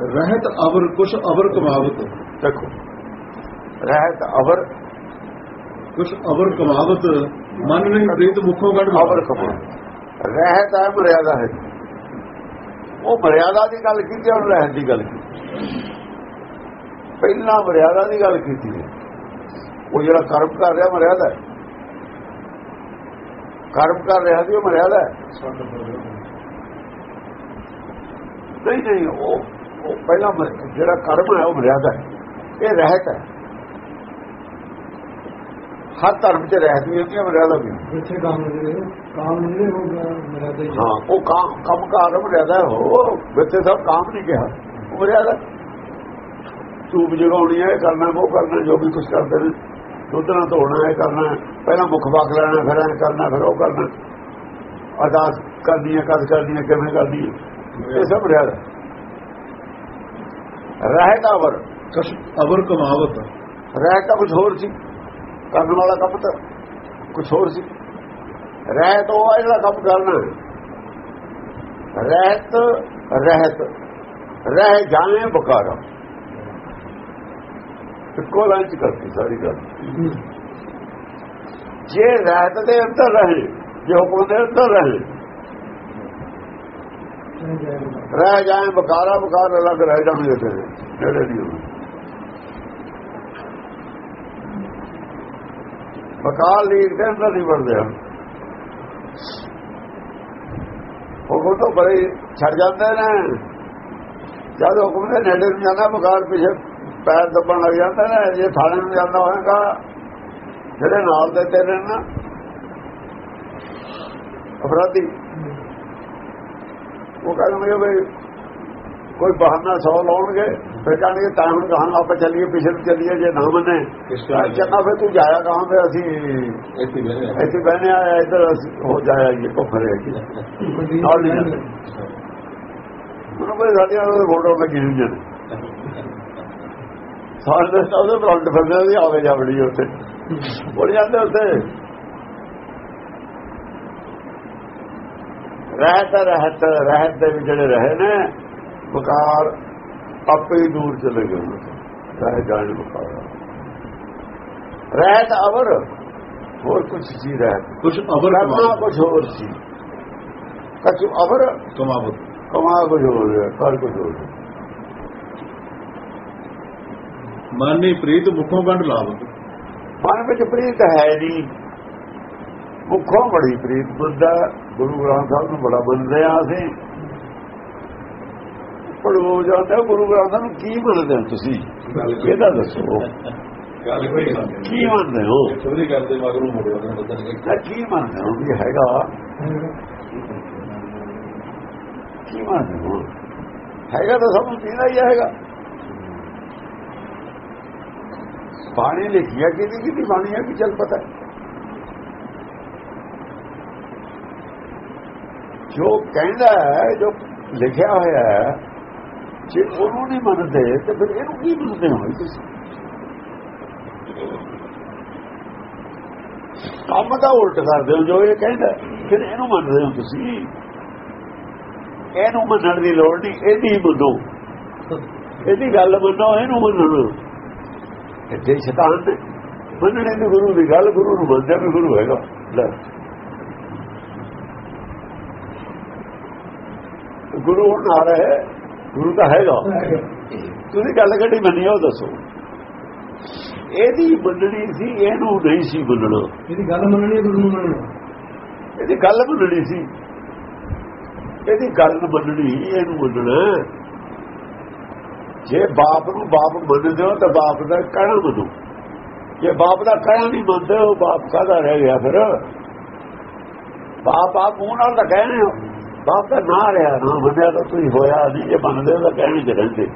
ਰਹਿਤ ਅਵਰ ਕੁਛ ਅਵਰ ਕਮਾਵਤ। ਦੇਖੋ ਰਹਿਤ ਅਵਰ। ਕੁਛ ਅਵਰ ਕਮਾਵਤ ਮਨ ਨਹੀਂ ਪ੍ਰੀਤ ਮੁਖੋਂ ਕੱਢ ਅਵਰ ਕਮਾ ਰਹਿਤ ਹੈ ਮਰਿਆਦਾ ਹੈ। ਉਹ ਮਰਿਆਦਾ ਦੀ ਗੱਲ ਕੀਤੀ ਔਰ ਰਹਿਤ ਦੀ ਗੱਲ ਕੀਤੀ। ਪਹਿਲਾਂ ਮਰਿਆਦਾ ਦੀ ਗੱਲ ਕੀਤੀ ਹੈ। ਉਹ ਜਿਹੜਾ ਕਰਮ ਕਰ ਰਿਹਾ ਮਰਿਆਦਾ ਹੈ। ਕਰਮ ਕਰ ਰਿਹਾ ਸੀ ਉਹ ਮਰਿਆਦਾ ਹੈ। ਨਹੀਂ ਨਹੀਂ ਉਹ ਉਹ ਪਹਿਲਾਂ ਜਿਹੜਾ ਕਰਮ ਹੈ ਉਹ ਮਰਿਆਦਾ ਹੈ। ਇਹ ਰਹਿਤ ਹੈ। ਹਰ ਧਰਮ 'ਚ ਰਹਿਤ ਵੀ ਹੁੰਦੀ ਹੈ ਮਰਿਆਦਾ ਵੀ। ਇੱਥੇ ਕੰਮ ਕੰਮ ਜਿਹੜੇ ਹੋ ਗਿਆ ਮੇਰਾ ਤਾਂ ਹਾਂ ਉਹ ਕੰਮ ਕੰਮ ਕਾਰ ਮਰਿਆਦਾ ਹੋ ਬੱਚੇ ਸਭ ਕੰਮ ਨਹੀਂ ਕਿਹਾ। ਉਹ ਮਰਿਆਦਾ ਧੂਪ ਜਗਾਉਣੀ ਹੈ ਕਰਨਾ ਉਹ ਕਰਨਾ ਜੋ ਵੀ ਕੁਝ ਕਰਦੇ ਨੇ। ਦੁੱਧਣਾ ਧੋਣਾ ਹੈ ਕਰਨਾ। ਪਹਿਲਾਂ ਮੁਖ ਬਾਕ ਲੈਣਾ ਫਿਰ ਐ ਕਰਨਾ ਫਿਰ ਉਹ ਕਰਨਾ। ਅਰਦਾਸ ਕਰਨੀ ਹੈ ਕਦ ਕਰਨੀ ਹੈ ਕਿਵੇਂ ਕਰਨੀ ਹੈ। ਇਹ ਸਭ ਮਰਿਆਦਾ ਰਹਿਤਾ ਵਰ ਕੁਛ ਅਵਰ ਕਮਾਵਤ। ਰਹਿ ਤਾਂ ਕੁਝ ਹੋਰ ਸੀ। ਕਰਨ ਵਾਲਾ ਕੰਮ ਤਾਂ ਕੁਝ ਹੋਰ ਸੀ। ਰਹਿ ਤਾਂ ਉਹ ਜਿਹੜਾ ਕੰਮ ਕਰਨਾ। ਰਹਿਤ ਰਹਿਤ। ਰਹਿ ਜਾਣੇ ਬਕਾਰਾ। ਇੱਕੋ ਲਾਈਨ ਚ ਕਰਤੀ ਸਾਰੀ ਗੱਲ। ਜੇ ਰਹਿਤ ਦੇ ਅੰਦਰ ਰਹੇ ਜੇ ਹੁਕਮ ਦੇ ਅੰਦਰ ਰਹੇ ਰਹਿ ਜਾਏ ਬਕਾਰਾ ਬਕਾਰ ਅਲੱਗ ਰਹਿ ਜਾਣਗੇ ਤੇ ਜਿਹੜੇ ਨਹੀਂ ਹੋਣਗੇ ਬਕਾਰ ਦੇ ਅੰਦਰ ਨਹੀਂ ਵੜਦੇ ਹਨ ਹੁਕਮ ਬੜੇ ਛੱਡ ਜਾਂਦੇ ਨੇ। ਜਦ ਹੁਕਮ ਦੇ ਨੇੜੇ ਨੂੰ ਜਾਂਦਾ ਬਕਾਰ ਪਿੱਛੇ ਪੈਰ ਦੱਬਣ ਲੱਗ ਜਾਂਦਾ ਨਾ, ਜੇ ਥਾਣੇ ਨੂੰ ਜਾਂਦਾ ਹੋਏਗਾ, ਜਿਹੜੇ ਨਾਲ ਦੇ ਤੇਰੇ ਨਾ, ਅਪਰਾਧੀ। ਉਹ ਕਹਿੰਦੇ ਵੀ ਕੋਈ ਬਹਾਨਾ ਸੌ ਲਾਉਣਗੇ ਫਿਰ ਕਹਿਣਗੇ ਤਾਂ ਹੁਣ ਕਹਾਂ ਆਪਾਂ ਚੱਲੀਏ ਪਿਛੇ ਨੂੰ ਚੱਲੀਏ ਜੇ ਨਾ ਮੰਨੇ। ਚੰਗਾ ਫਿਰ ਤੂੰ ਜਾਇਆ ਕਹਾਂ ਫਿਰ ਅਸੀਂ ਇੱਥੇ ਬਹਿ ਰਿਹਾ ਇੱਥੇ ਬਹਿਨੇ ਆਇਆ ਇੱਧਰ ਹੋ ਜਾਇਆ ਇਹ ਕੋਫਰੇ ਕੀ ਨਾਲ ਨਹੀਂ ਉਹਨਾਂ ਕੋਲ ਸਾਡੀਆਂ ਫੋਟੋ ਲੱਗੀ ਹੋਈਆਂ ਨੇ। ਸਾਰੇ ਦੇ ਫਿਰਦੇ ਦੀ ਆਵੇ ਜਾਵੜੀ ਉੱਥੇ। ਬੋਲ ਜਾਂਦੇ ਉੱਥੇ। ਰਹਿਤ ਰਹਿਤ ਰਹਿਤ ਦੇ ਵਿੱਚ ਜਿਹੜੇ ਰਹੇ ਨੇ ਬਕਾਰ ਆਪੇ ਹੀ ਦੂਰ ਚਲੇ ਗਏ। ਰਹਿ ਜਾਣ ਬਕਾਰ ਰਹਿਤ ਅਵਰ ਹੋਰ ਕੁਝ ਸੀ ਰਹਿਤ। ਕੁਛ ਅਵਰ ਕਰਨਾ ਕੁਝ ਹੋਰ ਸੀ। ਕਛ ਅਵਰ ਕਮਾਵਤ ਕਮਾ ਕੁਝ ਹੋਰ ਹੈ ਕਰ ਕੁਝ ਹੋਰ। ਮਨ ਪ੍ਰੀਤ ਮੁਖੋਂ ਕੱਢ ਲਾਵਤ ਮਨ ਵਿੱਚ ਪ੍ਰੀਤ ਹੈ ਨਹੀਂ। ਮੁਖੋਂ ਬੜੀ ਪ੍ਰੀਤ ਬੁੱਧਾ ਗੁਰੂ ਗ੍ਰੰਥ ਸਾਹਿਬ ਨੂੰ ਬੜਾ ਮੰਨਦੇ ਆ ਅਸੀਂ। ਪੜੋ ਜਾਂਦਾ ਗੁਰੂ ਗ੍ਰੰਥ ਸਾਹਿਬ ਨੂੰ ਕੀ ਮੰਨਦੇ ਹੋ ਤੁਸੀਂ? ਇਹਦਾ ਦੱਸੋ। ਗੱਲ ਕੋਈ ਕੀ ਮੰਨਦੇ ਹੋ? ਚੋਰੀ ਕਰਦੇ ਮਗਰੋਂ ਮੁੜਿਆ ਉਹਨਾਂ ਤਾਂ ਕੀ ਮੰਨਦੇ ਹੋ? ਵੀ ਹੈਗਾ। ਕੀ ਮੰਨਦੇ ਹੋ? ਹੈਗਾ ਤਾਂ ਸਭ ਨੂੰ ਪੀਣਾ ਹੀ ਹੈਗਾ। ਬਾਣੀ ਲਿਖਿਆ ਕਿਹਦੀ ਕਿਹਦੀ ਬਾਣੀ ਹੈ ਕਿ ਚੱਲ ਪਤਾ। ਹੈ। ਜੋ ਕਹਿੰਦਾ ਹੈ, ਜੋ ਲਿਖਿਆ ਹੋਇਆ ਹੈ, ਜੇ ਉਹਨੂੰ ਨਹੀਂ ਮੰਨਦੇ, ਤੇ ਫਿਰ ਇਹਨੂੰ ਕੀ ਮੰਨਦੇ ਹੋ ਤੁਸੀਂ? ਕੰਮ ਦਾ ਉਲਟ ਕਰਦੇ ਹੋ, ਜੋ ਇਹ ਕਹਿੰਦਾ ਫਿਰ ਇਹਨੂੰ ਮੰਨਦੇ ਹੋ ਤੁਸੀਂ? ਇਹਨੂੰ ਮੰਨਣ ਦੀ ਲੋੜ ਨਹੀਂ, ਇਹਦੀ ਮੰਨੋ। ਇਹਦੀ ਗੱਲ ਮੰਨੋ, ਇਹਨੂੰ ਮੰਨੋ ਇੱਥੇ ਸ਼ੈਤਾਨ ਨੇ। ਮੰਨਣੇ ਦੀ ਗੁਰੂ ਦੀ ਗੱਲ, ਗੁਰੂ ਨੂੰ ਮੰਨਦੇ ਵੀ ਗੁਰੂ ਹੈਗਾ। ਲੈ। ਗੁਰੂ ਹੁਣ ਆ ਰਿਹਾ ਹੈ ਗੁਰੂ ਤਾਂ ਹੈਗਾ। ਤੁਸੀਂ ਗੱਲ ਕੱਢੀ ਮੰਨੀ ਉਹ ਦੱਸੋ। ਇਹਦੀ ਮੰਨਣੀ ਸੀ ਇਹਨੂੰ ਨਹੀਂ ਸੀ ਮੰਨਣਾ। ਇਹਦੀ ਗੱਲ ਮੰਨਣੀ ਹੈ ਗੁਰੂ ਨੂੰ ਮੰਨਣਾ। ਇਹਦੀ ਗੱਲ ਮੰਨਣੀ ਸੀ। ਇਹਦੀ ਗੱਲ ਮੰਨਣੀ ਇਹਨੂੰ ਮੰਨਣਾ ਜੇ ਬਾਪ ਨੂੰ ਬਾਪ ਮੰਨਦੇ ਹੋ ਤਾਂ ਬਾਪ ਦਾ ਕਹਿਣਾ ਮੰਨੋ। ਜੇ ਬਾਪ ਦਾ ਕਹਿਣਾ ਨਹੀਂ ਮੰਨਦੇ ਹੋ ਬਾਪ ਕਾਹਦਾ ਰਹਿ ਗਿਆ ਫਿਰ? ਬਾਪ ਆਪ ਨਾਲ ਤਾਂ ਕਹਿਣੇ ਹੋ। ਬਾਪ ਦਾ ਨਾਂ ਰਿਹਾ ਨਾ ਮੰਨਿਆ ਤਾਂ ਤੁਸੀਂ ਹੋਇਆ ਨਹੀਂ ਜੇ ਹੋ ਤਾਂ ਕਹਿਣੇ ਚ ਰਹਿੰਦੇ।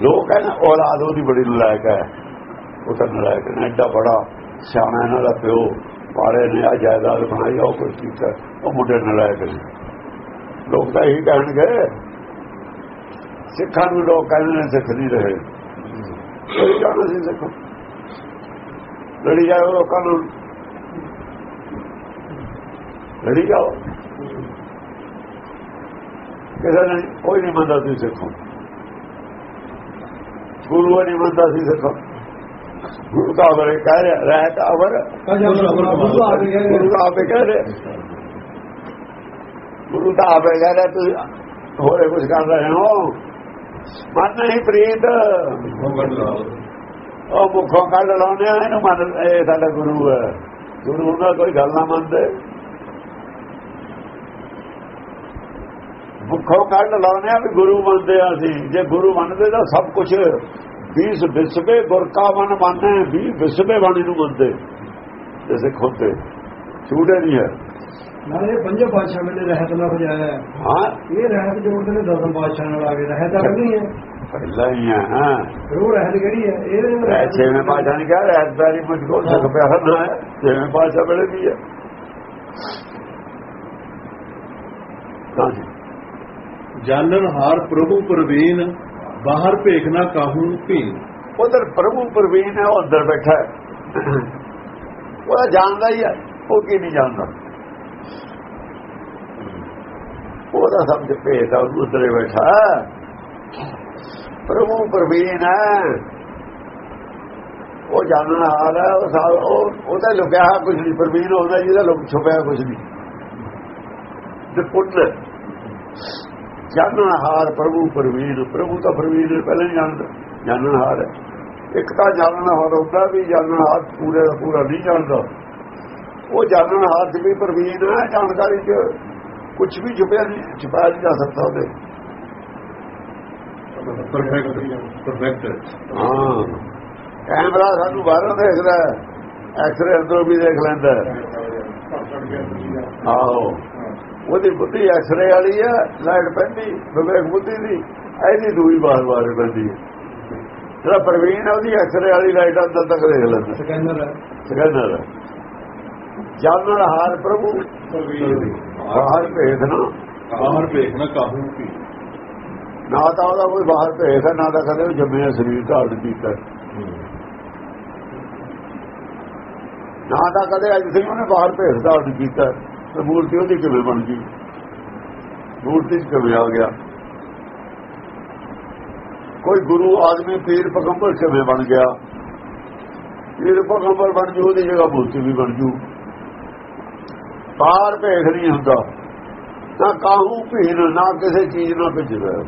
ਲੋਕ ਕਹਿੰਦੇ ਔਲਾਦ ਉਹਦੀ ਬੜੀ ਨਲਾਇਕ ਹੈ। ਉਹ ਤਾਂ ਨਲਾਇਕ ਹੈ ਐਡਾ ਬੜਾ ਸਿਆਣਾ ਇਹਨਾਂ ਦਾ ਪਿਓ ਪਾਰੇ ਨੇ ਆ ਜਾਇਦਾਦ ਬਣਾਈ ਉਹ ਕੋਈ ਕੀਤਾ ਉਹ ਮੁੰਡੇ ਨਲਾਇਕ ਨੇ। ਲੋਕ ਤਾਂ ਇਹੀ ਕਹਿਣਗੇ ਸਿੱਖਾਂ ਨੂੰ ਲੋਕ ਕਹਿੰਦੇ ਨੇ ਸਿੱਖ ਨਹੀਂ ਰਹੇ। ਕੋਈ ਜਾਣਾ ਸੀ ਸਿੱਖ। ਲੜੀ ਜਾਓ ਲੋਕਾਂ ਨੂੰ। ਲੜੀ ਜਾਓ। ਕਿਸੇ ਨੇ ਕੋਈ ਨਹੀਂ ਮੰਨਦਾ ਸੀ ਸਿੱਖੋ। ਗੁਰੂ ਨਹੀਂ ਮੰਨਦਾ ਸੀ ਸਿੱਖੋ। ਗੁਰੂ ਦਾ ਅਵਰ ਕਹਿ ਰਿਹਾ ਰਹਿਤ ਅਵਰ। ਗੁਰੂ ਦਾ ਆਪੇ ਕਹਿ ਰਿਹਾ। ਗੁਰੂ ਦਾ ਆਪੇ ਕਹਿ ਰਿਹਾ ਤੁਸੀਂ ਹੋਰੇ ਕੁਝ ਕਰ ਰਹੇ ਹੋ। ਮਨ ਨਹੀਂ ਪ੍ਰੀਤ। ਉਹ ਮੁਖੋਂ ਕੱਢ ਲਾਉਣੇ ਆ ਇਹਨੂੰ ਮੰਨ ਇਹ ਸਾਡਾ ਗੁਰੂ ਹੈ। ਗੁਰੂ ਦਾ ਕੋਈ ਗੱਲ ਨਾ ਮੰਨਦੇ। ਮੁਖੋਂ ਕੱਢ ਲਾਉਣੇ ਆ ਵੀ ਗੁਰੂ ਮੰਨਦੇ ਆ ਅਸੀਂ। ਜੇ ਗੁਰੂ ਮੰਨਦੇ ਤਾਂ ਸਭ ਕੁਝ 20 ਵਿਸਵੇ ਗੁਰ ਕਾ ਮਨ ਮੰਨੇ 20 ਵਿਸਵੇ ਬਾਣੀ ਨੂੰ ਮੰਨਦੇ। ਤੇ ਸਿੱਖ ਹੁੰਦੇ। ਛੂਟੇ ਨਹੀਂ ਹੈ ਨਾਲੇ ਪੰਜੇ ਪਾਤਸ਼ਾਹ ਵੇਲੇ ਰਹਿਤ ਨਾਲ ਵਜਾਇਆ ਹੈ। ਇਹ ਰਹਿਤ ਜੋੜਦੇ ਨੇ ਦਸਮ ਪਾਤਸ਼ਾਹ ਨਾਲ ਆ ਕੇ। ਰਹਿਤ ਤਾਂ ਨਹੀਂ ਹੈ। ਪਹਿਲਾਂ ਹੀ ਹੈ ਹਾਂ। ਫਿਰ ਉਹ ਰਹਿਤ ਕਿਹੜੀ ਹੈ? ਇਹ ਰਹਿ ਛੇਵੇਂ ਪਾਸ਼ਾ ਨੇ ਕਿਹਾ ਰਹਿਤਦਾਰੀ ਮੁਝ ਕੋਲ ਸਕ ਪਿਆ ਨਾ ਹੈ। ਛੇਵੇਂ ਪਾਸ਼ਾ ਵੇਲੇ ਵੀ ਹੈ। ਹਾਂਜੀ ਜਾਣਨ ਹਾਰ ਪ੍ਰਭੂ ਪ੍ਰਵੀਨ, ਬਾਹਰ ਭੇਖਣਾ ਕਾਹੂ ਭੀਨ। ਉਧਰ ਪ੍ਰਭੂ ਪ੍ਰਵੀਨ ਹੈ, ਉਹ ਅੰਦਰ ਬੈਠਾ ਹੈ। ਉਹ ਜਾਣਦਾ ਹੀ ਹੈ, ਉਹ ਕੀ ਨਹੀਂ ਜਾਣਦਾ। ਉਹਦਾ ਸਮਝ ਭੇਦ ਆ, ਉਹ ਬੈਠਾ ਪ੍ਰਭੂ ਪ੍ਰਵੀਨ ਹੈ। ਉਹ ਜਾਣਨ ਹਾਲ ਹੈ, ਉਹ ਉਹਦਾ ਲੁਕਿਆ ਹੋਇਆ ਕੁਝ ਨਹੀਂ, ਪ੍ਰਵੀਨ ਹੁੰਦਾ ਜਿਹਦਾ ਲੁਕ ਛੁਪਿਆ ਕੁਝ ਨਹੀਂ। ਤੇ ਪੁੱਤ ਜਾਣਨ ਹਾਰ ਪ੍ਰਭੂ ਪ੍ਰਵੀਨ ਪ੍ਰਭੂ ਤਾਂ ਪ੍ਰਵੀਨ ਹੈ, ਪਹਿਲਾਂ ਹੀ ਜਾਣਦਾ ਜਾਣਨ ਹਾਰ ਹੈ। ਇੱਕ ਤਾਂ ਜਾਣਨ ਹਾਰ ਹੁੰਦਾ ਵੀ ਜਾਣਨ ਹਾਰ ਪੂਰੇ ਦਾ ਪੂਰਾ ਨਹੀਂ ਜਾਣਦਾ। ਉਹ ਜਾਣਨ ਹਾਰ ਚ ਵੀ ਪ੍ਰਵੀਨ ਹੈ ਜਾਣਕਾਰੀ ਚ ਕੁਝ ਵੀ ਛੁਪਿਆ ਨਹੀਂ ਛੁਪਾਇਆ ਨਹੀਂ ਜਾ ਸਕਦਾ ਉਹਦੇ। ਪਰਫੈਕਟ ਪਰਫੈਕਟ ਹਾਂ। ਕੈਮਰਾ ਸਾਨੂੰ ਬਾਹਰੋਂ ਦੇਖਦਾ ਐਕਸਰੇ ਅੰਦਰੋਂ ਵੀ ਦੇਖ ਲੈਂਦਾ। ਆਹੋ। ਉਹਦੀ ਬੁੱਧੀ ਐਕਸਰੇ ਵਾਲੀ ਹੈ ਲਾਈਟ ਪੈਂਦੀ ਵਿਵੇਕ ਬੁੱਧੀ ਦੀ ਇਹਦੀ ਦੂਈ ਬਾਰ ਬਾਰ ਪੈਂਦੀ ਹੈ ਜਿਹੜਾ ਪ੍ਰਵੀਨ ਹੈ ਉਹਦੀ ਐਕਸਰੇ ਵਾਲੀ ਲਾਈਟ ਅੰਦਰ ਤੱਕ ਦੇਖ ਲੈਂਦਾ। ਸਕੈਨਰ ਹੈ ਸਕੈਨਰ ਜਾਣਨ ਹਾਰ ਪ੍ਰਭੂ। ਬਾਹਰ ਭੇਜਣਾ ਬਾਹਰ ਭੇਖਣਾ ਕਾਹੂ ਭੀਨ ਨਾ ਤਾਂ ਉਹਦਾ ਕੋਈ ਬਾਹਰ ਭੇਜ ਹੈ ਨਾ ਤਾਂ ਕਦੇ ਉਹ ਜੰਮਿਆ ਸਰੀਰ ਧਾਰਨ ਕੀਤਾ। ਨਾ ਤਾਂ ਕਦੇ ਅੱਜ ਸਿੰਘ ਉਹਨੇ ਬਾਹਰ ਭੇਜ ਧਾਰਨ ਕੀਤਾ। ਤੇ ਮੂਰਤੀ ਉਹਦੀ ਕਿਵੇਂ ਬਣ ਗਈ? ਮੂਰਤੀ 'ਚ ਕਿਵੇਂ ਆ ਗਿਆ? ਕੋਈ ਗੁਰੂ ਆਦਮੀ ਪੀਰ ਪਗੰਬਰ ਕਿਵੇਂ ਬਣ ਗਿਆ? ਪੀਰ ਪਗੰਬਰ ਬਣ ਜੂ, ਉਹਦੀ ਜਗ੍ਹਾ ਮੂਰਤੀ ਵੀ ਬਣ ਜੂ। ਬਾਹਰ ਭੇਖ ਨਹੀਂ ਹੁੰਦਾ। ਨਾ ਕਾਹੂ ਭੀਨ ਨਾ ਕਿਸੇ ਚੀਜ਼ ਨਾਲ ਭਿੱਜਦਾ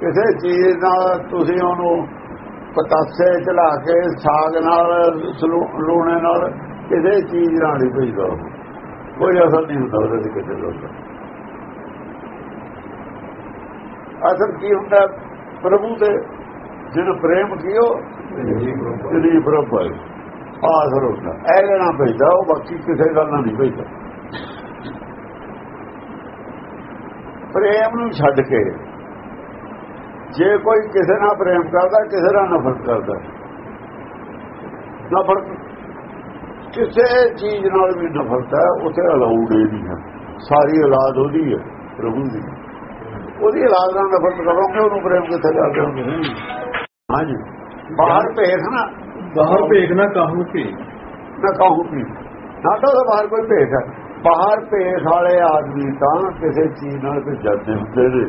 ਕਿਸੇ ਚੀਜ਼ ਨਾਲ ਤੁਸੀਂ ਉਹਨੂੰ ਪਤਾਸੇ ਚਲਾ ਕੇ ਸਾਗ ਨਾਲ ਲੂਣੇ ਨਾਲ ਕਿਸੇ ਚੀਜ਼ ਨਾਲ ਨਹੀਂ ਭੇਜਦਾ ਉਹ। ਕੋਈ ਅਸਰ ਨਹੀਂ ਹੁੰਦਾ ਉਹਦੇ ਤੇ ਕਿਸੇ ਦਾ ਅਸਰ ਕੀ ਹੁੰਦਾ? ਪ੍ਰਭੂ ਦੇ ਜਿਹਨੂੰ ਪ੍ਰੇਮ ਕੀਓ ਜਿਹਦੀ ਪ੍ਰਭੂ ਹੈ, ਆਹ ਹੁੰਦਾ। ਇਹ ਲੈਣਾ ਭੇਜਦਾ, ਉਹ ਬਾਕੀ ਕਿਸੇ ਗੱਲ ਨਾਲ ਨਹੀਂ ਭੇਜਦਾ। ਪ੍ਰੇਮ ਨੂੰ ਛੱਡ ਕੇ ਜੇ ਕੋਈ ਕਿਸੇ ਨਾਲ ਪ੍ਰੇਮ ਕਰਦਾ, ਕਿਸੇ ਨਾਲ ਨਫ਼ਰਤ ਕਰਦਾ, ਨਫ਼ਰਤ ਕਿਸੇ ਚੀਜ਼ ਨਾਲ ਵੀ ਨਫ਼ਰਤ ਹੈ ਉਥੇ ਅਲਾਉਡ ਨਹੀਂ ਹੈ। ਸਾਰੀ ਔਲਾਦ ਉਹਦੀ ਹੈ ਪ੍ਰਭੂ ਦੀ। ਉਹਦੀ ਔਲਾਦ ਨਾਲ ਨਫ਼ਰਤ ਕਰੋਗੇ ਉਹਨੂੰ ਪ੍ਰੇਮ ਕਿੱਥੇ ਕਰਦੇ ਹੋਗੇ ਹਾਂਜੀ। ਬਾਹਰ ਭੇਖਣਾ ਬਾਹਰ ਭੇਖਣਾ ਕਾਹੂ ਭੀਨ ਨਾ ਕਹੂੰ ਵੀ ਨਾ ਤਾਂ ਬਾਹਰ ਕੋਈ ਭੇਖ ਹੈ। ਬਾਹਰ ਭੇਖ ਵਾਲੇ ਆਦਮੀ ਤਾਂ ਕਿਸੇ ਚੀਜ਼ ਨਾਲ ਤੇ ਜੱਦੇ ਹੁੰਦੇ ਨੇ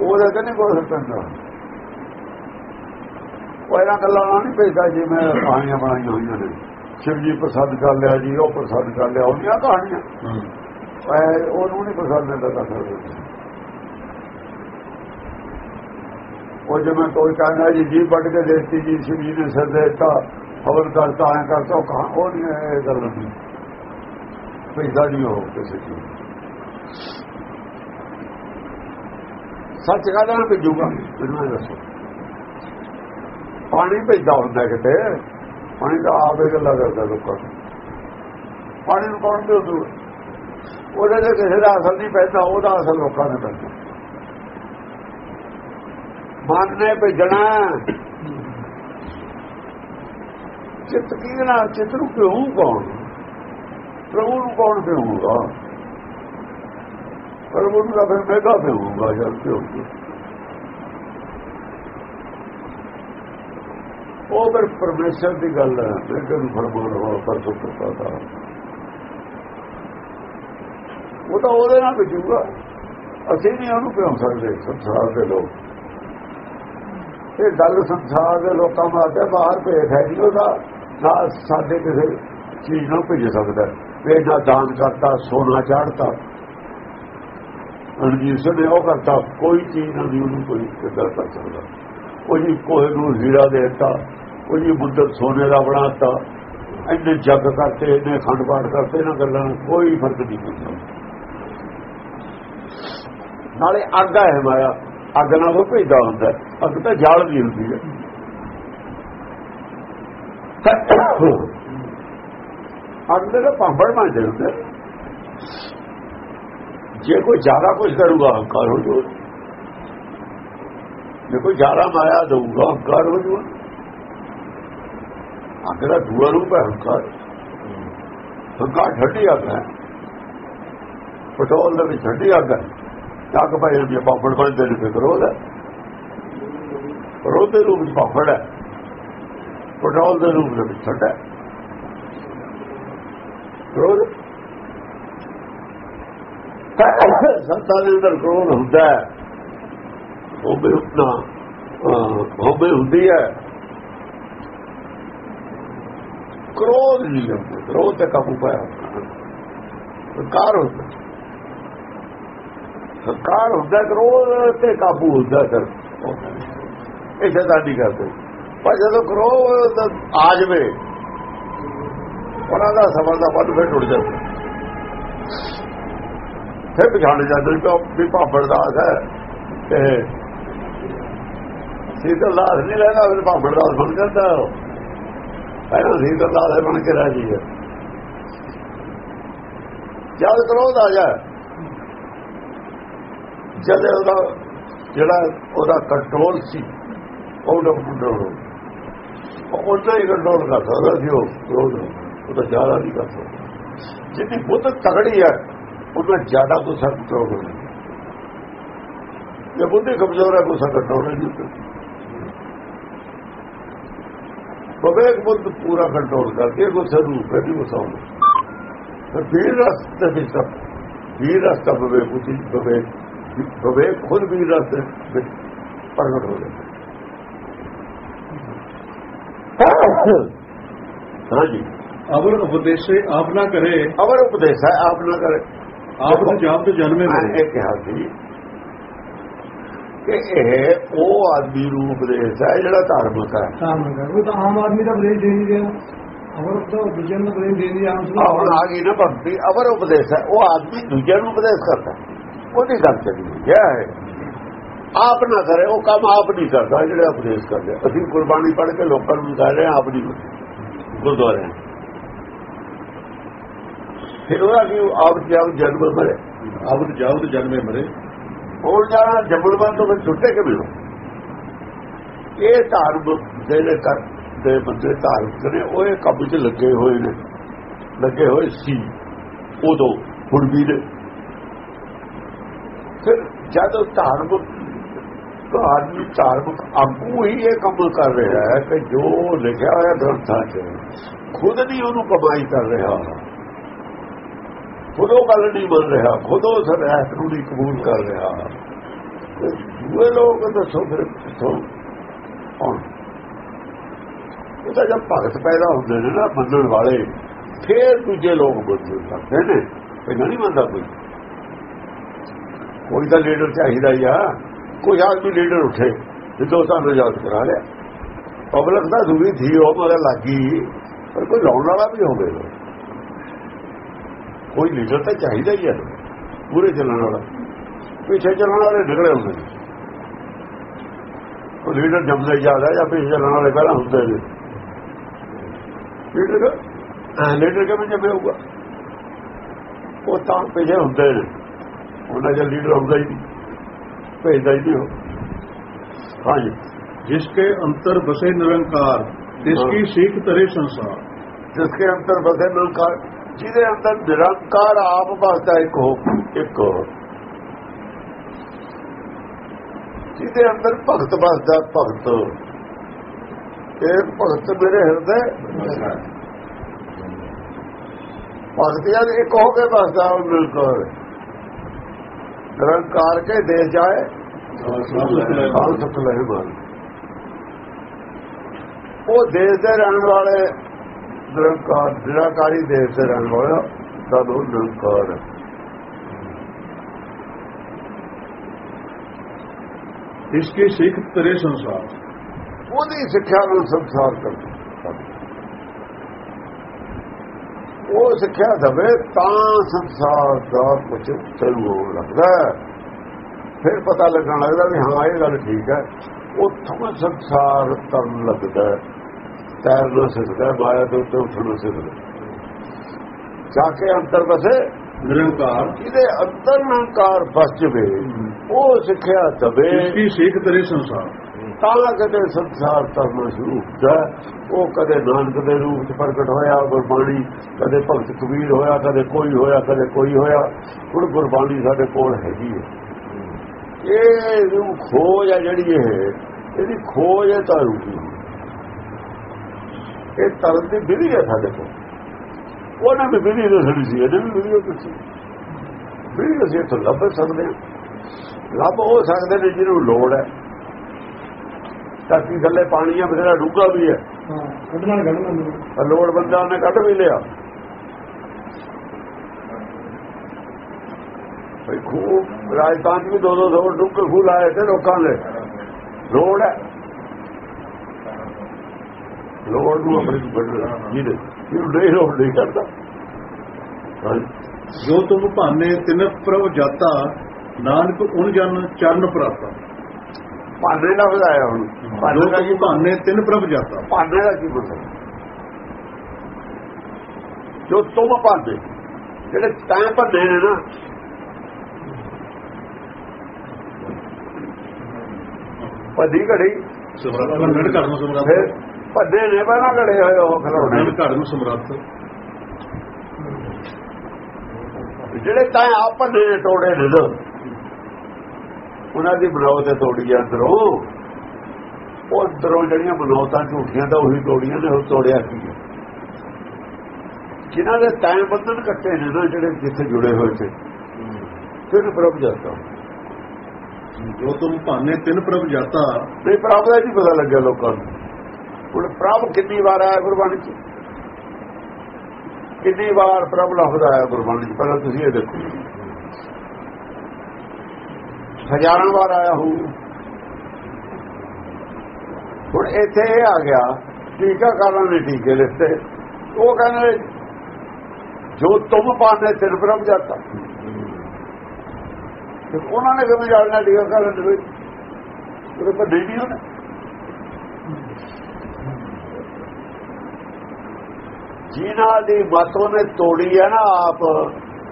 ਉਹਦਾ ਨਹੀਂ ਕੋਈ ਸਕਦਾ। ਉਹ ਇਹਨਾਂ ਗੱਲਾਂ ਨਾਲ ਨਹੀਂ ਭੇਜਦਾ ਜਿਵੇਂ ਕਹਾਣੀਆਂ ਬਣਾਈਆਂ ਹੋਈਆਂ ਨੇ। ਸ਼ਿਵ ਜੀ ਪ੍ਰਸਾਦ ਕਰ ਲਿਆ ਜੀ ਉਹ ਪ੍ਰਸਾਦ ਕਰ ਲਿਆ ਉਹਨੀਆਂ ਕਹਾਣੀਆਂ। ਉਹਨੂੰ ਨਹੀਂ ਪ੍ਰਸਾਦ ਦਿੰਦਾ ਸਕਦੇ। ਉਹ ਜਿਵੇਂ ਕੋਈ ਕਹਿੰਦਾ ਜੀ ਜੀ ਵੱਢ ਕੇ ਦੇਤੀ ਜੀ ਸ਼ਿਵ ਜੀ ਨੇ ਸਿਰ ਦੇ ਦਿੱਤਾ ਹਵਨ ਕਰਤਾ ਐ ਕਰਤਾ ਉਹ ਕਹਾਂ ਉਹ ਨਹੀਂ ਗੱਲ ਨਹੀਂ। ਭੇਜਦਾ ਨਹੀਂ ਉਹ ਕਿਸੇ ਚੀਜ਼ ਸੱਚ ਕਹਦਾ ਨਾ ਭੇਜੂਗਾ ਮੈਨੂੰ ਦੱਸੋ। ਪਾਣੀ ਭੇਜਦਾ ਹੁੰਦਾ ਕਿਤੇ, ਪਾਣੀ ਦਾ ਆਪੇ ਗੱਲਾਂ ਕਰਦਾ ਲੋਕਾਂ ਨੂੰ। ਪਾਣੀ ਨੂੰ ਕੌਣ ਭੇਜੂ ਉਹਦੇ ਤੇ ਕਿਸੇ ਦਾ ਅਸਰ ਨਹੀਂ ਪੈਂਦਾ, ਉਹਦਾ ਅਸਰ ਲੋਕਾਂ ਨੇ ਪੈਂਦਾ। ਮਨ ਨੇ ਭੇਜਣਾ। ਚਿੱਤ ਕੀ ਨਾ, ਚਿੱਤ ਨੂੰ ਕਿਉਂ ਕੌਣ? ਪ੍ਰਭੂ ਨੂੰ ਕੌਣ ਭੇਜੂਗਾ ਪ੍ਰਭੂ ਨੂੰ ਤਾਂ ਫਿਰ ਮਹਿਗਾ ਭੇਜੂਗਾ ਜਦ ਕਿਉਂ ਉਹ ਫਿਰ ਪਰਮੇਸ਼ਰ ਦੀ ਗੱਲ ਹੈ ਮੇਰੇ ਨੂੰ ਫਰਮਾਨ ਹੋ ਪਰ ਸੁਪਰਤਾ ਉਹ ਤਾਂ ਉਹਦੇ ਨਾਲ ਬਿਜੂਗਾ ਅਸੀਂ ਨਹੀਂ ਉਹਨੂੰ ਪਿਉ ਸਕਦੇ, ਸੰਸਾਰ ਦੇ ਲੋਕ। ਇਹ ਗੱਲ ਸੰਸਾਰ ਦੇ ਲੋਕਾਂ ਵਾਸਤੇ ਬਾਹਰ ਭੇਜ ਹੈ ਜੀ, ਉਹਦਾ ਨਾ ਸਾਡੇ ਕਿਸੇ ਚੀਜ਼ ਨੂੰ ਭੇਜ ਸਕਦਾ। ਵੇ ਨਾ ਦਾਨ ਕਰਤਾ, ਸੋਨਾ ਚਾੜਤਾ। ਰਣਜੀਤ ਸਿੰਘ ਨੇ ਉਹ ਕਰਤਾ, ਕੋਈ ਚੀਜ਼ ਨਾਲ ਨਹੀਂ ਉਹਨੂੰ ਕੋਈ ਕਿੱਦਾਂ ਕਰ ਸਕਦਾ। ਉਹ ਜੀ ਕੋਈ ਨੂੰ ਹੀਰਾ ਦੇ ਦਿੱਤਾ। ਉਹ ਜੀ ਬੁੱਧਰ ਸੋਨੇ ਦਾ ਬਣਾਤਾ। ਇੰਨੇ ਜੱਗ ਕਰਤੇ, ਇੰਨੇ ਖੰਡ ਪਾਠ ਕਰਤੇ, ਇਹਨਾਂ ਗੱਲਾਂ ਨਾਲ ਕੋਈ ਫ਼ਰਕ ਨਹੀਂ ਪੈਂਦਾ। ਨਾਲੇ ਅੱਗ ਹੈ ਮਾਇਆ, ਅੱਗ ਨਾਲ ਉਹ ਭੇਜਦਾ ਹੁੰਦਾ ਅੱਗ ਤਾਂ ਜਾਲ ਦੀ ਹੁੰਦੀ ਹੈ। ਅੱਗ ਦੇ ਤਾਂ ਭਾਂਬੜ ਬਣ ਜਾਂਦੇ ਜੇ ਕੋਈ ਜ਼ਿਆਦਾ ਕੁਝ ਕਰੂਗਾ, ਹੰਕਾਰ ਹੋ ਜਾਊ ਜੇ ਕੋਈ ਜ਼ਿਆਦਾ ਮਾਇਆ ਦਊਗਾ, ਹੰਕਾਰ ਹੋ ਜਾਊ ਅੱਗ ਦਾ ਦੂਆ ਰੂਪ ਹੈ ਹੰਕਾਰ। ਹੰਕਾਰ ਠੱਡੀ ਅੱਗ ਹੈ। ਪਟੋਲ ਦੇ ਵਿੱਚ ਛੱਡੀ ਅੱਗ ਹੈ। ਅੱਗ ਪਈ ਹੁੰਦੀ ਹੈ ਪਾਪੜ ਬਣਦੇ ਨੇ ਫਿਰ ਹੈ ਕਰੋਲ ਦੇ ਰੂਪ ਵਿੱਚ ਪਾਪੜ ਹੈ। ਪਟੋਲ ਦੇ ਰੂਪ ਦੇ ਵਿੱਚ ਠੱਡਾ ਹੈ। ਸੰਤਾਂ ਦੇ ਅੰਦਰ ਕ੍ਰੋਧ ਹੁੰਦਾ ਹੈ। ਉਹ ਬੇਉਤਨਾ ਉਹ ਬੇ ਹੁੰਦੀ ਹੈ। ਕ੍ਰੋਧ ਨਹੀਂ ਹੁੰਦਾ ਕ੍ਰੋਧ ਤੇ ਕਾਬੂ ਪਾਇਆ ਸਰਕਾਰ ਹੁੰਦਾ ਸਰਕਾਰ ਹੁੰਦਾ ਕ੍ਰੋਧ ਤੇ ਕਾਬੂ ਹੁੰਦਾ ਸਰ ਇਹ ਜਦਾ ਨਹੀਂ ਕਰਦੇ ਪਰ ਜਦੋਂ ਕ੍ਰੋਧ ਆ ਜਵੇ ਉਹਨਾਂ ਦਾ ਸਮਾਂ ਦਾ ਵੱਧ ਫਿਰ ਟੁੱਟ ਜਾਂਦਾ ਫਿਰ ਪਛਾਣ ਜਾਂਦੇ ਕਿ ਵੀ ਭਾਬੜ ਹੈ ਤੇ ਸੀਤਲ ਦਾਸ ਨਹੀਂ ਰਹਿੰਦਾ ਫਿਰ ਭਾਬੜ ਦਾਸ ਬਣ ਜਾਂਦਾ ਪਹਿਲਾਂ ਸੀਤਲ ਦਾਸ ਬਣ ਕੇ ਰਹਿ ਹੈ ਜਦ ਕਰੋਧ ਆ ਜਾ ਜਦ ਉਹਦਾ ਜਿਹੜਾ ਉਹਦਾ ਕੰਟਰੋਲ ਸੀ ਆਊਟ ਆਫ ਕੰਟਰੋਲ ਉਹਨਾਂ ਹੀ ਕੰਟਰੋਲ ਕਰ ਸਕਦਾ ਸੀ ਉਹ ਕ੍ਰੋਧ ਨੂੰ। ਉਹ ਤਾਂ ਜ਼ਿਆਦਾ ਨਹੀਂ ਕਰ ਸਕਦਾ। ਜਿੰਨੀ ਬੁੱਧ ਤਗੜੀ ਹੈ ਉਹਨਾਂ ਜ਼ਿਆਦਾ ਗੁੱਸਾ ਕੰਟਰੋਲ ਹੋਣਾ ਜੇ ਬੁੱਧੀ ਕਮਜ਼ੋਰ ਹੈ ਗੁੱਸਾ ਕੰਟਰੋਲ ਨਹੀਂ ਹੁੰਦਾ। ਬਵੇਕ ਬੁੱਧ ਪੂਰਾ ਕੰਟਰੋਲ ਕਰਕੇ ਗੁੱਸੇ ਨੂੰ ਫਿਰ ਵੀ ਗੁੱਸਾ ਹੁੰਦਾ ਫਿਰ ਵੀਰ ਰਸਤੇ ਵਿੱਚ ਵੀਰ ਰਸਤਾ ਬਵੇਕ ਬੁੱਧੀ ਬਵੇਕ ਬਵੇਕ ਖੁਦ ਵੀਰ ਰਸਤੇ ਵਿੱਚ ਪ੍ਰਗਟ ਹੋ ਜਾਂਦਾ ਹਾਂਜੀ ਅਵਰ ਉਪਦੇਸੇ ਆਪ ਨਾ ਕਰੇ ਅਵਰ ਉਪਦੇਸ਼ ਹੈ ਆਪ ਨਾ ਕਰੇ ਆਪ ਨੂੰ ਜਾਪ ਤੇ ਜਨਮੇ ਮੈਂ ਮਰੇ ਇਹ ਕਿਹਾ ਸੀ ਕਿ ਇਹ ਉਹ ਆਦਮੀ ਨੂੰ ਉਪਦੇਸ਼ ਹੈ ਜਿਹੜਾ ਧਾਰਮਿਕ ਹੈ। ਕਰ ਉਹ ਤਾਂ ਆਮ ਆਦਮੀ ਦਾ ਬਲੇਜ ਦੇ ਨਹੀਂ ਰਿਹਾ ਅਮਰ ਤਾਂ ਦੂਜੇ ਨੂੰ ਬਲੇਜ ਦੇ ਨਹੀਂ ਆਮ ਸੁਭਾਅ ਆਪਣਾ ਆ ਗਈ ਨਾ ਭਗਤੀ ਅਵਰ ਉਪਦੇਸ਼ ਹੈ। ਉਹ ਆਦਮੀ ਦੂਜਿਆਂ ਨੂੰ ਉਪਦੇਸ਼ ਕਰਦਾ। ਉਹਦੀ ਗੱਲ ਚੱਲੀ ਹੈ। ਆਪ ਨਾ ਕਰੇ ਉਹ ਕੰਮ ਆਪ ਨਹੀਂ ਕਰਦਾ ਜਿਹੜਾ ਉਪਦੇਸ਼ ਕਰਦੇ। ਅਸੀਂ ਗੁਰਬਾਣੀ ਪੜ੍ਹ ਕੇ ਲੋਕਾਂ ਨੂੰ ਕਹਿ ਰਹੇ ਹਾਂ ਆਪ ਨਹੀਂ ਗੁਰਦੁਆਰੇ ਫਿਰ ਉਹਦਾ ਕੀ ਆਪ ਜਦ ਜਨਮ ਮਰੇ। ਆਪ ਤੇ ਜਨਮੇ ਮਰੇ। ਹੋਰ ਜਾਣਾ ਜੰਮਣਵਾਂ ਤੋਂ ਫਿਰ ਛੁੱਟੇ ਕਿਵੇਂ ਮਿਲੋ? ਇਹ ਧਰਮ ਜਿਹੜੇ ਕਰ ਦੇ ਬੰਦੇ ਧਾਰਮਿਕ ਨੇ ਉਹ ਇਹ ਕੰਮ 'ਚ ਲੱਗੇ ਹੋਏ ਨੇ। ਲੱਗੇ ਹੋਏ ਸੀ। ਉਦੋਂ ਹੁਣ ਵੀ ਨੇ। ਫਿਰ ਜਦੋਂ ਧਾਰਮਿਕ ਆਦਮੀ ਧਾਰਮਿਕ ਆਗੂ ਹੀ ਇਹ ਕੰਮ ਕਰ ਰਿਹਾ ਹੈ ਕਿ ਜੋ ਲਿਖਿਆ ਹੋਇਆ ਗ੍ਰੰਥਾਂ 'ਚ, ਖੁਦ ਨਹੀਂ ਉਹਨੂੰ ਕਮਾਈ ਕਰ ਰਿਹਾ। ਖੁਦ ਉਹ ਗੱਲ ਨਹੀਂ ਮੰਨ ਰਿਹਾ, ਖੁਦ ਉਹ ਸਰਾਇਤ ਨੂੰ ਨਹੀਂ ਕਬੂਲ ਕਰ ਰਿਹਾ। ਦੂਏ ਲੋਕ ਦੱਸੋ ਫਿਰ ਕਿੱਥੋਂ ਆਉਣ। ਇਹ ਤਾਂ ਜਦ ਭਗਤ ਪੈਦਾ ਹੁੰਦੇ ਨੇ ਨਾ ਮੰਨਣ ਵਾਲੇ, ਫੇਰ ਦੂਜੇ ਲੋਕ ਬੁੱਝਦੇ ਸਕਦੇ ਨੇ। ਇਹ ਨਹੀਂ ਮੰਨਦਾ ਕੋਈ। ਕੋਈ ਤਾਂ ਲੀਡਰ ਚਾਹੀਦਾ ਹੀ ਆ। ਕੋਈ ਆਦਮੀ ਲੀਡਰ ਉੱਠੇ ਜਿੱਦੋਂ ਸਾਨੂੰ ਯਾਦ ਕਰਾ ਲਿਆ। ਪਬਲਿਕ ਦਾ ਦੁਖੀ ਥੀ, ਉਹ ਮਗਰ ਲੱਗੀ। ਪਰ ਕੋਈ ਲਾਉਣ ਵਾਲਾ ਵੀ ਹੋਵੇ। ਕੋਈ ਲੀਡਰ ਤਾਂ ਚਾਹੀਦਾ ਹੀ ਹੈ। ਪੂਰੇ ਚੱਲਣ ਵਾਲਾ। ਪਿੱਛੇ ਚੱਲਣ ਵਾਲੇ ਨਿਕਲੇ ਹੁੰਦੇ ਨੇ। ਉਹ ਲੀਡਰ ਜੰਮਦਾ ਜ਼ਿਆਦਾ ਜਾਂ ਪਿੱਛੇ ਚੱਲਣ ਵਾਲੇ ਪਹਿਲਾਂ ਹੁੰਦੇ ਨੇ। ਲੀਡਰ ਲੀਡਰ ਕਿਵੇਂ ਜੰਮੇ ਹੋਊਗਾ? ਉਹ ਤਾਂ ਪਿੱਛੇ ਹੁੰਦੇ ਨੇ। ਉਹਨਾਂ ਦਾ ਲੀਡਰ ਹੁੰਦਾ ਹੀ ਨਹੀਂ। ਭੇਜਦਾ ਹੀ ਨਹੀਂ ਉਹ। ਹਾਂਜੀ। ਜਿਸ ਕੇ ਅੰਤਰ ਬਸੇ ਨਿਰੰਕਾਰ ਜਿਸ ਕੀ ਸੀਖ ਤਰੇ ਸੰਸਾਰ। ਜਿਸ ਕੇ ਅੰਤਰ ਬਸੇ ਨਿਰੰਕਾਰ। ਜਿਹਦੇ ਅੰਦਰ ਨਿਰੰਕਾਰ ਆਪ ਵਸਦਾ ਇੱਕ ਹੋ ਇੱਕ ਜਿਹਦੇ ਅੰਦਰ ਭਗਤ ਵਸਦਾ ਭਗਤ ਇਹ ਭਗਤ ਮੇਰੇ ਹਿਰਦੇ ਭਗਤ ਜਦ ਇੱਕ ਹੋ ਕੇ ਵਸਦਾ ਉਹ ਨਿਰੰਕਾਰ ਨਿਰੰਕਾਰ ਕੇ ਦੇਸ਼ ਜਾਏ। ਖਾਲ ਸੁਖ ਲੈ। ਮਾਨ ਉਹ ਦੇਸ਼ ਦੇ ਰਹਿਣ ਵਾਲੇ ਨਿਰੰਕਾਰ, ਨਿਰਾਕਾਰੀ ਦੇਵ ਤੇ ਰਹਿਣ ਵਾਲਾ ਸਭ ਉਹ ਨਿਰੰਕਾਰ ਹੈ। ਇਸ ਕੀ ਸਿੱਖ ਤਰੇ ਸੰਸਾਰ। ਉਹਦੀ ਸਿੱਖਿਆ ਨੂੰ ਸੰਸਾਰ ਕਰਦਾ ਉਹ ਸਿੱਖਿਆ ਦਵੇ ਤਾਂ ਸੰਸਾਰ ਦਾ ਕੁਝ ਚੱਲੂ ਲੱਗਦਾ ਫਿਰ ਪਤਾ ਲੱਗਣ ਲੱਗਦਾ ਵੀ ਹਾਂ, ਇਹ ਗੱਲ ਠੀਕ ਹੈ। ਉੱਥੋਂ ਸੰਸਾਰ ਤਰਨ ਲੱਗਦਾ ਤੈਰਨਾ ਸਿੱਖਦਾ ਬਾਇਆ ਤੋਂ ਉੱਤੇ ਉੱਠਣਾ ਸਿੱਖਦਾ ਜਾ ਕੇ ਅੰਦਰ ਬਸੇ। ਨਿਰੰਕਾਰ। ਜਿਹਦੇ ਅੰਦਰ ਨਿਰੰਕਾਰ ਬਸ ਜਵੇ ਉਹ ਸਿੱਖਿਆ ਦਵੇ। ਕੀ ਸਿੱਖ ਤੇਰੇ ਸੰਸਾਰ। ਤਾਲਾ ਕਦੇ ਸੰਸਾਰ ਤਰਨਾ ਸ਼ੁਰੂ ਹੁੰਦਾ ਉਹ ਕਦੇ ਨਾਨਕ ਦੇ ਰੂਪ ਚ ਪ੍ਰਗਟ ਹੋਇਆ ਗੁਰਬਾਣੀ ਕਦੇ ਭਗਤ ਕਬੀਰ ਹੋਇਆ ਕਦੇ ਕੋਈ ਹੋਇਆ ਕਦੇ ਕੋਈ ਹੋਇਆ। ਹੁਣ ਗੁਰਬਾਣੀ ਸਾਡੇ ਕੋਲ ਹੈਗੀ ਹੈ। ਇਹ ਰੂਪ ਖੋਜ ਆ ਜਿਹੜੀ ਇਹ ਇਹਦੀ ਖੋਜ ਹੈ ਤਾਂ ਰੂਪੀ ਇਹ ਤਰਨ ਦੀ ਵਿਧੀ ਹੈ ਸਾਡੇ ਕੋਲ। ਉਹਨਾਂ ਦੀ ਵਿਧੀ ਦੱਸਣੀ ਸੀ ਇਹਨੇ ਵੀ ਵਿਧੀ ਦੱਸੀ ਵਿਧੀ ਅਸੀਂ ਇੱਥੋਂ ਲੱਭ ਸਕਦੇ ਹਾਂ। ਲੱਭ ਹੋ ਸਕਦੇ ਨੇ ਜਿਹਨੂੰ ਲੋੜ ਹੈ। ਧਰਤੀ ਥੱਲੇ ਪਾਣੀ ਹੈ ਬਥੇਰਾ ਡੂੰਘਾ ਵੀ ਹੈ। ਹਾਂ ਕੱਢਣਾ ਲੋੜ ਬੰਦਾ ਉਹਨੇ ਕੱਢ ਵੀ ਲਿਆ। ਭਈ ਖੂਹ ਰਾਜਸਥਾਨ ਵੀ ਦੋ ਦੋ ਸੌ ਡੂੰਘੇ ਖੂਹ ਲਾਏ ਤੇ ਲੋਕਾਂ ਦੇ। ਲੋੜ ਹੈ। ਲੋੜ ਨੂੰ ਆਪਣੇ ਨੂੰ ਕੱਢਣਾ ਜਿਹਦੇ ਜਿਹਨੂੰ ਨਹੀਂ ਲੋੜ ਨਹੀਂ ਕਰਦਾ ਜੋ ਤੁਮ ਭਾਨੇ ਤਿਨ ਪ੍ਰਭ ਜਾਤਾ ਨਾਨਕ ਉਨ ਜਨ ਚਰਨ ਪ੍ਰਾਪਾ ਭਾਨੇ ਨਾ ਵਧਾਇਆ ਹੁਣ। ਭਾਨੇ ਦਾ ਕੀ ਭਾਨੇ ਤਿੰਨ ਪ੍ਰਭ ਜਾਤਾ। ਭਾਨੇ ਦਾ ਕੀ ਮਤਲਬ ਜੋ ਤੁਮ ਭਾਨੇ ਜਿਹੜੇ ਤੈਂ ਭੰਨੇ ਨੇ ਨਾ ਭੱਦੀ ਘੜੀ। ਸਮਰਥਨ ਕਰਨ ਫਿਰ ਭੱਦੇ ਨੇ ਪਹਿਲਾਂ ਘੜੇ ਹੋਏ ਉਹ ਖਲਾਉਣੇ ਨੜ ਘੜ ਨੂੰ ਸਮਰੱਥ। ਜਿਹੜੇ ਤਾਂ ਆਪ ਭੰਨੇ ਨੇ ਤੋੜੇ ਨੇ ਉਹਨਾਂ ਦੀ ਬਣਾਵਟ ਤੇ ਤੋੜੀ ਅੰਦਰੋਂ। ਉਹ ਅੰਦਰੋਂ ਜਿਹੜੀਆਂ ਬਣਾਵਟਾਂ ਝੂਠੀਆਂ ਤਾਂ ਉਹੀ ਤੋੜੀਆਂ ਨੇ ਉਹ ਤੋੜਿਆ ਕੀ ਹੈ? ਜਿਨ੍ਹਾਂ ਦੇ ਤੈਂ ਬੰਧਨ ਕੱਟੇ ਨੇ ਨਾ ਜਿਹੜੇ ਜਿੱਥੇ ਜੁੜੇ ਹੋਏ ਸੀ। ਫਿਰ ਪ੍ਰਭ ਜਾਂਦਾ ਜੋ ਤੁਮ ਭਾਨੇ ਤਿਨ ਪ੍ਰਭ ਜਾਤਾ। ਨਹੀਂ ਪ੍ਰਭ ਦਾ ਨਹੀਂ ਪਤਾ ਲੱਗਿਆ ਲੋਕਾਂ ਨੂੰ। ਹੁਣ ਪ੍ਰਭ ਕਿੰਨੀ ਵਾਰ ਆਇਆ ਗੁਰਬਾਣੀ ਚ? ਕਿੰਨੀ ਵਾਰ ਪ੍ਰਭ ਲਫ਼ਜ਼ ਆਇਆ ਗੁਰਬਾਣੀ ਚ? ਪਹਿਲਾਂ ਤੁਸੀਂ ਇਹ ਦੇਖੋ। ਹਜ਼ਾਰਾਂ ਵਾਰ ਆਇਆ ਹੋਊ। ਹੁਣ ਇੱਥੇ ਇਹ ਆ ਗਿਆ ਟੀਕਾਕਾਰਾਂ ਨੇ ਟੀਕੇ ਲਿਖਤੇ ਉਹ ਕਹਿੰਦੇ, ਜੋ ਤੁਮ ਪਾਣੇ ਤਿਨ ਪ੍ਰਭ ਜਾਤਾ। ਤੇ ਉਹਨਾਂ ਨੇ ਕਿਵੇਂ ਜਾਣਨਾ ਟੀਕਾਕਾਰਾਂ ਦੇ ਵਿੱਚ? ਉਹਦੇ ਪਰ ਨਹੀਂ ਉਹਨੇ। ਜਿਨ੍ਹਾਂ ਦੀ ਮਤ ਉਹਨੇ ਤੋੜੀ ਹੈ ਨਾ ਆਪ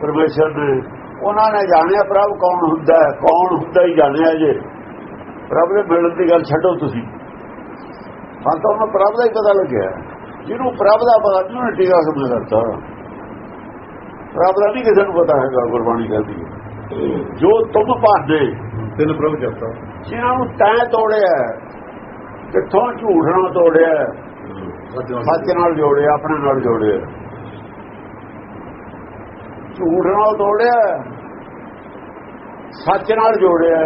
ਪਰਮੇਸ਼ਰ ਨੇ ਉਹਨਾਂ ਨੇ ਜਾਣਿਆ ਪ੍ਰਭ ਕੌਣ ਹੁੰਦਾ ਹੈ ਕੌਣ ਹੁੰਦਾ ਹੀ ਜਾਣਿਆ ਜੇ। ਪ੍ਰਭ ਦੇ ਮਿਲਣ ਦੀ ਗੱਲ ਛੱਡੋ ਤੁਸੀਂ। ਹਾਂ ਤਾਂ ਉਹਨੂੰ ਪ੍ਰਭ ਦਾ ਹੀ ਪਤਾ ਲੱਗਿਆ। ਜਿਹਨੂੰ ਪ੍ਰਭ ਦਾ ਪਤਾ ਨਹੀਂ ਉਹਨੇ ਟੀਕਾ ਸਮਝ ਕਰਤਾ। ਪ੍ਰਭ ਦਾ ਨਹੀਂ ਕਿਸੇ ਨੂੰ ਪਤਾ ਹੈਗਾ ਗੁਰਬਾਣੀ ਕਹਿੰਦੀ ਹੈ। ਜੋ ਤੁਮ ਭਾਦੇ ਤਿਨ ਪ੍ਰਭ ਜਾਤਾ ਜਿਨ੍ਹਾਂ ਨੂੰ ਤੈਂ ਤੋੜਿਆ ਕਿੱਥੋਂ ਝੂਠ ਨਾਲ ਤੋੜਿਆ ਸੱਚ ਨਾਲ ਜੋੜਿਆ ਆਪਣੇ ਨਾਲ ਜੋੜਿਆ ਝੂਠ ਨਾਲ ਤੋੜਿਆ। ਸੱਚ ਨਾਲ ਜੋੜਿਆ।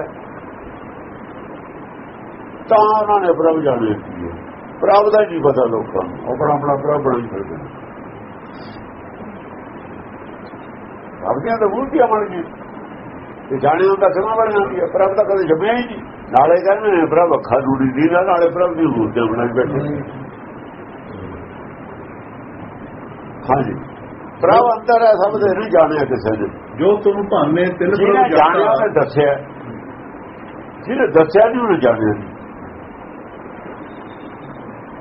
ਤਾਂ ਉਹਨਾਂ ਨੇ ਪ੍ਰਭ ਕੀ ਹੈ ਪ੍ਰਭ ਦਾ ਨਹੀਂ ਪਤਾ ਲੋਕਾਂ ਨੂੰ? ਆਪਣਾ ਆਪਣਾ ਪ੍ਰਭ ਬਣਾਈ ਫਿਰਦੇ ਆਪਣੀਆਂ ਤਾਂ ਮੂਰਤੀਆਂ ਬਣ ਗਈਆਂ। ਤੇ ਜਾਣਿਆ ਹੁੰਦਾ ਸਮਾਂ ਬਣ ਜਾਂਦੀ ਹੈ। ਪ੍ਰਭ ਤਾਂ ਕਦੇ ਜੰਮਿਆ ਹੀ ਨਹੀਂ। ਨਾਲੇ ਕਹਿੰਦੇ ਨੇ ਪ੍ਰਭ ਅੱਖਾਂ ਰੂੜੀ ਦੀ ਨਾਲੇ ਪ੍ਰਭ ਦੀ ਮੂਰਤੀਆਂ ਬਣਾਈ ਬੈਠੇ ਹਾਂਜੀ। ਪ੍ਰਭ ਅੰਦਰ ਹੈ ਸਭ ਦੇ ਨਹੀਂ ਜਾਣਿਆ ਕਿਸੇ ਨੇ ਜੋ ਤੁਮ ਭਾਨੇ ਤਿਨ ਪ੍ਰਭ ਜਾਣਿਆ ਉਹਨੇ ਦੱਸਿਆ। ਜਿਹਨੇ ਦੱਸਿਆ ਨਹੀਂ ਉਹਨੇ ਜਾਣਿਆ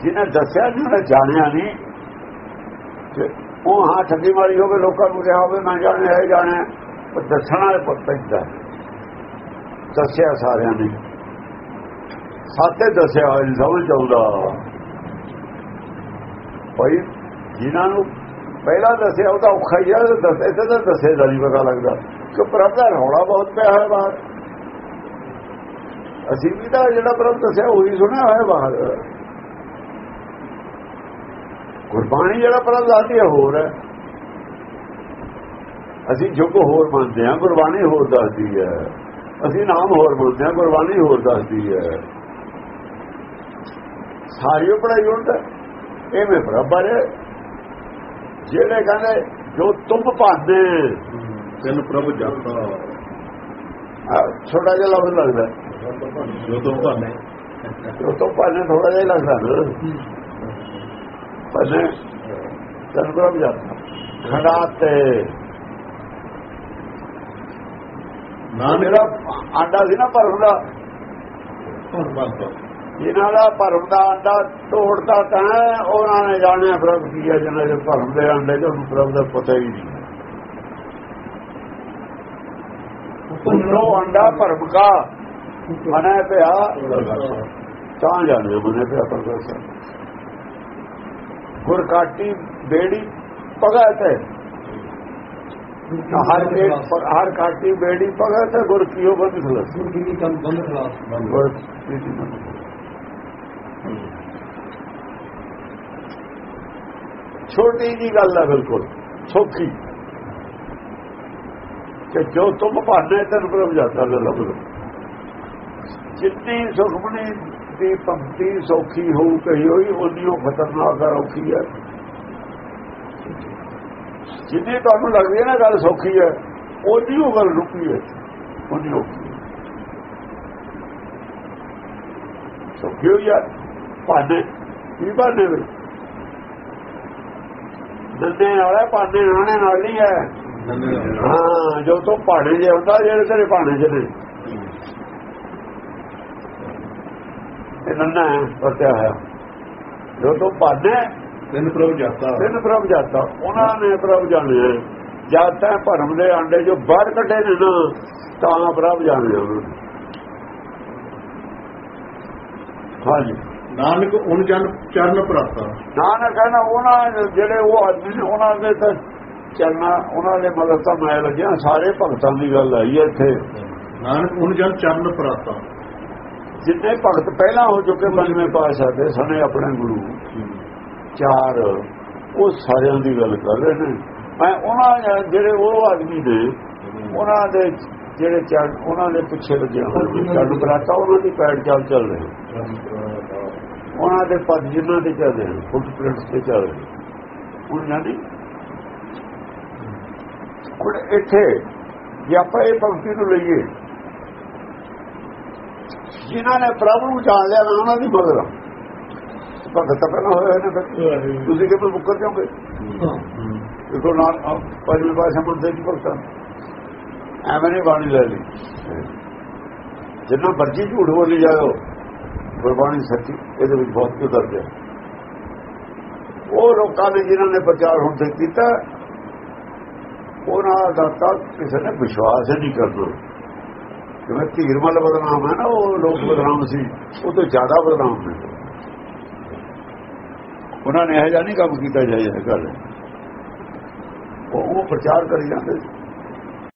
ਜਿਹਨੇ ਦੱਸਿਆ ਨਹੀਂ ਉਹਨੇ ਜਾਣਿਆ ਨਹੀਂ। ਤੇ ਉਹ ਹਾਂ ਠੱਗੀ ਮਾਰੀ ਹੋਵੇ ਲੋਕਾਂ ਨੂੰ ਕਿਹਾ ਹੋਵੇ ਮੈਂ ਜਾਣਿਆ ਇਹ ਜਾਣਿਆ। ਪਰ ਦੱਸਣਾ ਪੁੱਤ ਪੈਂਦਾ। ਦੱਸਿਆ ਸਾਰਿਆਂ ਨੇ। ਸਾਤੇ ਦੱਸਿਆ ਹੋਇਆ ਸਮਝ ਆਉਂਦਾ। ਭਾਈ ਜਿਨ੍ਹਾਂ ਨੂੰ ਪਹਿਲਾਂ ਦੱਸਿਆ, ਉਹ ਤਾਂ ਔਖਾ ਹੀ ਆ ਦੱਸੇ ਤੇ ਤਾਂ ਦੱਸੇ ਦਾ ਨਹੀਂ ਪਤਾ ਲੱਗਦਾ। ਕਿ ਪ੍ਰਭ ਦਾ ਰੌਲਾ ਬਹੁਤ ਪਿਆ ਹੈ ਬਾਹਰ। ਅਸੀਂ ਵੀ ਤਾਂ ਜਿਹੜਾ ਪ੍ਰਭ ਦੱਸਿਆ, ਉਹੀ ਸੁਣਿਆ ਹੋਇਆ ਬਾਹਰ। ਗੁਰਬਾਣੀ ਜਿਹੜਾ ਪ੍ਰਭ ਦੱਸਦੀ ਹੈ, ਹੋਰ ਹੈ। ਅਸੀਂ ਜੁਗ ਹੋਰ ਮੰਨਦੇ ਹਾਂ, ਗੁਰਬਾਣੀ ਹੋਰ ਦੱਸਦੀ ਹੈ। ਅਸੀਂ ਨਾਮ ਹੋਰ ਮੰਨਦੇ ਹਾਂ, ਗੁਰਬਾਣੀ ਹੋਰ ਦੱਸਦੀ ਹੈ। ਸਾਰੀ ਪੜਾਈ ਉਲਟ ਹੈ। ਇਹ ਮੈਂ ਬਰਾਬਰ ਹੈ ਜਿਹੜੇ ਕਹਿੰਦੇ ਜੋ ਤੁਮ ਭਾਦੇ ਤਿੰਨ ਪ੍ਰਭ ਜਾਤਾ। ਛੋਟਾ ਜਿਹਾ ਲਫ਼ਜ਼ ਲੱਗਦਾ। ਜੋ ਤੋਂ ਭਾਨੇ ਜੋ ਤੁਮ ਭਾਦੇ ਥੋੜਾ ਜਿਹਾ ਲੱਗਦਾ ਨਾ। ਭਾਦੇ ਤਨਕਰਮ ਜਾਂਦਾ ਖੜਾਤੇ ਨਾਨਕ। ਜਿਹੜਾ ਆਂਡਾ ਸੀ ਨਾ ਭਰਮ ਦਾ। ਭਗਵੰਤ ਇਹਨਾਂ ਦਾ ਭਰਮ ਦਾ ਆਂਡਾ ਤੋੜਦਾ ਤਾਂ ਉਹਨਾਂ ਨੇ ਜਾਣਿਆ ਪ੍ਰਭ ਕੀ ਹੈ ਜਿਹਨਾਂ ਦੇ ਭਰਮ ਦੇ ਚ ਉਹਨੂੰ ਪ੍ਰਭ ਦਾ ਪਤਾ ਹੀ ਨਹੀਂ। ਉਹ ਆਂਡਾ ਭਰਮ ਕਾ। ਮਨੇ ਪਿਆ ਤਾਂ ਜਾਣਿਆ ਮਨੇ ਪਿਆ ਪ੍ਰਗਟ ਗੁਰ ਕਾਟੀ ਬੇੜੀ ਭਗਤ ਹੈ ਹਰ ਹਰ ਕਾਟੀ ਬੇੜੀ ਭਗਤ ਹੈ ਗੁਰ ਕੀਓ ਬੰਦ ਖਲਸ? ਸੁਰਗੀ ਕੰਮ ਬੰਦ ਖਲਾਸ ਗੁਰ ਛੋਟੀ ਜੀ ਗੱਲ ਹੈ ਬਿਲਕੁਲ, ਸੌਖੀ। ਕਿ ਜੋ ਤੁਮ ਭਾਣੇ ਤਨ ਪ੍ਰਭ ਜਾਤਾ ਲੈ ਲਓ। ਜਿੰਨੀ ਸੁਖਮਣੀ ਦੀ ਪੰਕਤੀ ਸੌਖੀ ਹੋਊ, ਕਹੀ ਹੋਈ ਉਨੀ ਉਹ ਖਤਰਨਾਕ ਔਖੀ ਹੈ ਜਿੰਨੀ ਤੁਹਾਨੂੰ ਲੱਗਦੀ ਹੈ ਨਾ ਗੱਲ ਸੌਖੀ ਹੈ ਉਨੀ ਉਹ ਗੱਲ ਰੁਕੀ ਹੈ ਉਨੀ ਔਖੀ ਸੌਖੀ ਹੋਈ ਹੈ ਭਾਣੇ ਵੀ ਭਾਣੇ ਵਿੱਚ ਦੰਦੇ ਨਾਲ ਹੈ ਨਾਣੇ ਨਾਲ ਨਹੀਂ ਹੈ। ਹਾਂ ਜੋ ਤੋਂ ਭਾਣੇ ਜੇ ਹੁੰਦਾ ਜਿਹੜੇ ਤੇਰੇ ਭਾਣੇ ਚ ਨੇ। ਇਹ ਨੰਨਾ ਹੈ ਵਰਤਿਆ ਹੋਇਆ। ਜੋ ਤੋਂ ਭਾਣੇ ਤਿੰਨ ਪ੍ਰਭ ਜਾਤਾ। ਤਿੰਨ ਪ੍ਰਭ ਜਾਤਾ ਉਹਨਾਂ ਨੇ ਪ੍ਰਭ ਜਾਣਿਆ ਜਦ ਤੱਕ ਭਰਮ ਦੇ ਆਂਡੇ ਜੋ ਬਾਹਰ ਕੱਢੇ ਨੇ ਨਾ ਤਾਂ ਪ੍ਰਭ ਜਾਣਿਆ ਹਾਂਜੀ। ਨਾਨਕ ਉਨ ਜਨ ਚਰਨ ਪ੍ਰਾਪਤਾ ਨਾਨਕ ਕਹਿੰਦਾ ਉਹਨਾਂ ਜਿਹੜੇ ਉਹ ਆਦਮੀ ਨੇ ਉਹਨਾਂ ਦੇ ਤਾਂ ਚੱਲਣਾ ਉਹਨਾਂ ਦੇ ਮਦਦ ਤਾਂ ਮੈਂ ਲੱਗਿਆ ਸਾਰੇ ਭਗਤਾਂ ਦੀ ਗੱਲ ਆਈ ਹੈ ਇੱਥੇ। ਨਾਨਕ ਉਨ ਜਨ ਚਰਨ ਪ੍ਰਾਪਤਾ ਜਿੰਨੇ ਭਗਤ ਪਹਿਲਾਂ ਹੋ ਚੁੱਕੇ ਪੰਜਵੇਂ ਪਾਤਸ਼ਾਹ ਦੇ ਸਣੇ ਆਪਣੇ ਗੁਰੂ। ਚਾਰ ਉਹ ਸਾਰਿਆਂ ਦੀ ਗੱਲ ਕਰ ਰਹੇ ਨੇ। ਮੈਂ ਉਹਨਾਂ ਜਿਹੜੇ ਉਹ ਆਦਮੀ ਨੇ ਉਹਨਾਂ ਦੇ ਜਿਹੜੇ ਚਰਨ ਉਹਨਾਂ ਦੇ ਪਿੱਛੇ ਲੱਗਿਆ ਚਰਨ ਪ੍ਰਾਤਾ ਉਹਨਾਂ ਦੀ ਪੈੜ ਚੱਲ ਚੱਲ ਰਹੇ। ਉਹਨਾਂ ਦੇ ਪਦ ਜਿਨ੍ਹਾਂ ਦੇ ਚੱਲਦੇ ਨੇ ਫੁੱਟਪ੍ਰਿੰਟਸ ਤੇ ਚੱਲ ਰਹੇ ਉਹਨਾਂ ਦੀ ਹੁਣ ਇੱਥੇ ਜੇ ਆਪਾਂ ਇਹ ਪੰਕਤੀ ਨੂੰ ਲਈਏ ਜਿਨ੍ਹਾਂ ਨੇ ਪ੍ਰਭੂ ਨੂੰ ਜਾਣ ਲਿਆ ਨਾ ਉਹਨਾਂ ਦੀ ਮਗਰ ਭਗਤ ਤਾਂ ਪਹਿਲਾਂ ਹੋਇਆ ਨੇ ਤੁਸੀਂ ਕਿਵੇਂ ਮੁੱਕਰ ਜਾਓਗੇ? ਦੇਖੋ ਨਾਲ ਪੰਜਵੇਂ ਪਾਸੇ ਮੰਦੇ ਦੀ ਭਗਤਾਂ। ਐਵੇਂ ਨਹੀਂ ਬਾਣੀ ਲੈ ਲਈ। ਜਿੰਨਾ ਮਰਜ਼ੀ ਝੂਠ ਬੋਲੀ ਜਾਓ ਗੁਰਬਾਣੀ ਸੱਚੀ, ਇਹਦੇ ਵਿੱਚ ਬਹੁਤ ਕੁਝ ਦਰਜ ਹੈ। ਉਹ ਲੋਕਾਂ ਨੇ, ਜਿਨ੍ਹਾਂ ਨੇ ਪ੍ਰਚਾਰ ਹੁਣ ਤੱਕ ਕੀਤਾ, ਉਹਨਾਂ ਦਾ ਤਾਂ ਕਿਸੇ ਨੇ ਵਿਸ਼ਵਾਸ ਨਹੀਂ ਕਰਨਾ ਜਿਵੇਂ ਧੀਰਮਲ ਬਦਨਾਮ ਹੈ ਨਾ, ਉਹ ਲੋਕ ਬਦਨਾਮ ਸੀ, ਉਹ ਤੋਂ ਜ਼ਿਆਦਾ ਬਦਨਾਮ ਨੇ। ਉਹਨਾਂ ਨੇ ਇਹ ਜਿਹਾ ਨਹੀਂ ਕੰਮ ਕੀਤਾ ਜਾਇਆ ਗੱਲ ਉਹ ਪ੍ਰਚਾਰ ਕਰੀ ਜਾਂਦੇ ਸੀ।